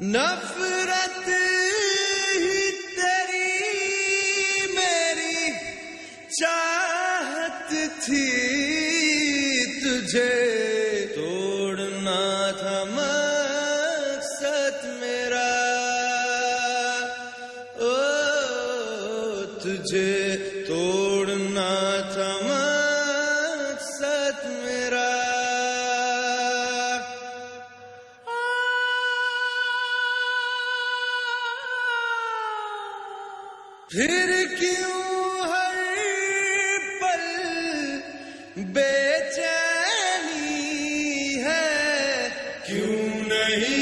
نفرت ہی تیری میری چاہت تھی تجھے۔ तुझे तोड़ना था मकसद मेरा। फिर क्यों हर पल बेचैनी है? क्यों नहीं